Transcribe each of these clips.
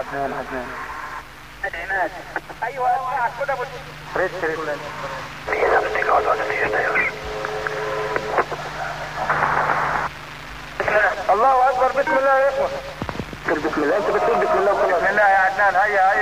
عدنان عدنان الله اكبر بسم الله يا اخوه بسم الله انت بتقول بسم الله بسم الله يا عدنان هيا هيا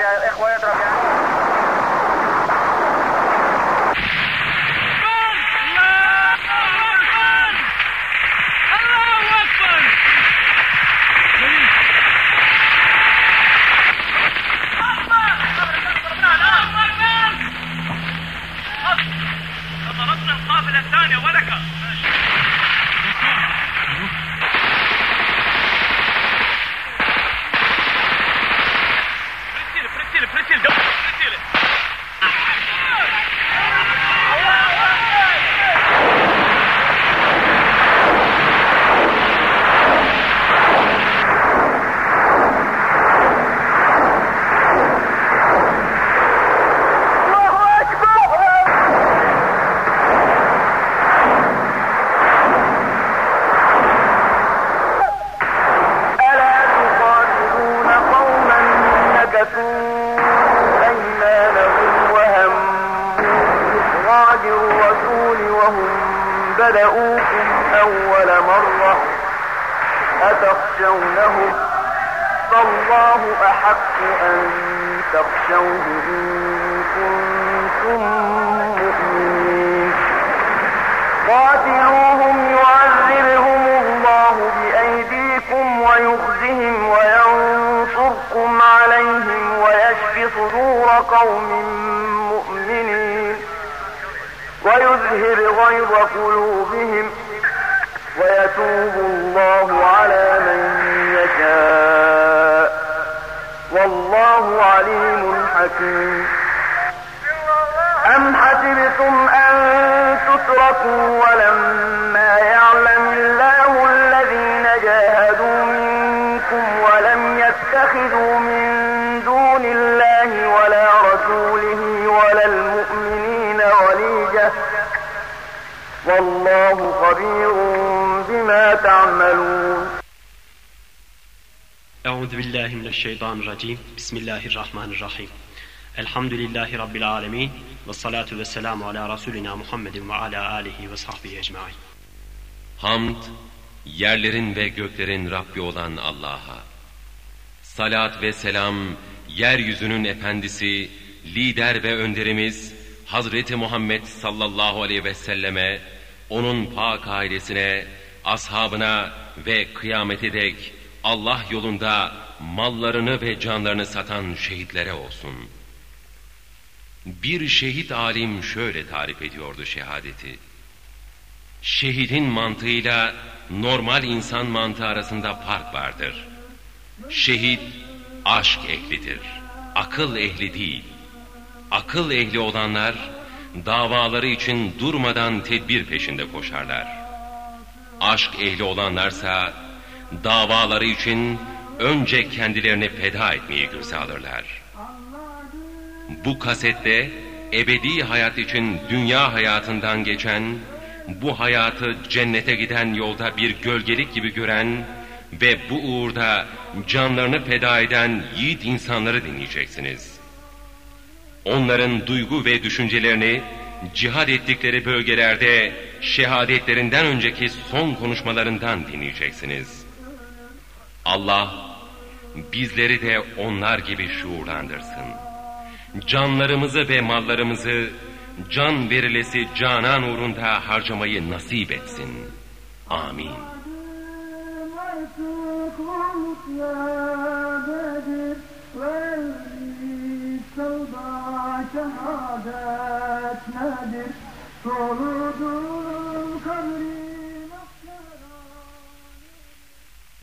بدؤوكم أول مرة أتخشونهم فالله أحق أن تخشوه إن كنتم مؤمنين. قاتلوهم يعذبهم الله بأيديكم ويخزهم وينصركم عليهم ويشف صدور قوم مؤمنين. ويذهب غيظ قلوبهم ويتوب الله على من يشاء. والله عليم حكيم. أم حسبتم أن تتركوا ولما يعلم الله الذين جاهدوا منكم ولم يتخذوا من olacak. Vallahu habirun bima ta'malun. Euzu billahi mineşşeytanirracim. Bismillahirrahmanirrahim. Elhamdülillahi Rabbil alemin ve salatu ve selamu ala Resulina Muhammedin ve ala alihi ve sahbihi ecmain. Hamd, yerlerin ve göklerin Rabbi olan Allah'a. Salat ve selam, yeryüzünün efendisi, lider ve önderimiz Hazreti Muhammed sallallahu aleyhi ve selleme, onun pak ailesine, ashabına ve kıyamete dek Allah yolunda mallarını ve canlarını satan şehitlere olsun. Bir şehit alim şöyle tarif ediyordu şehadeti. Şehidin mantığıyla normal insan mantığı arasında fark vardır. Şehit aşk ehlidir, akıl ehli değil. Akıl ehli olanlar davaları için durmadan tedbir peşinde koşarlar. Aşk ehli olanlarsa davaları için önce kendilerini feda etmeyi göze alırlar. Bu kasette ebedi hayat için dünya hayatından geçen, bu hayatı cennete giden yolda bir gölgelik gibi gören ve bu uğurda canlarını feda eden yiğit insanları dinleyeceksiniz. Onların duygu ve düşüncelerini cihad ettikleri bölgelerde şehadetlerinden önceki son konuşmalarından dinleyeceksiniz. Allah bizleri de onlar gibi şuurlandırsın. Canlarımızı ve mallarımızı can verilesi canan uğrunda harcamayı nasip etsin. Amin şehadet nedir? Doludur kabrim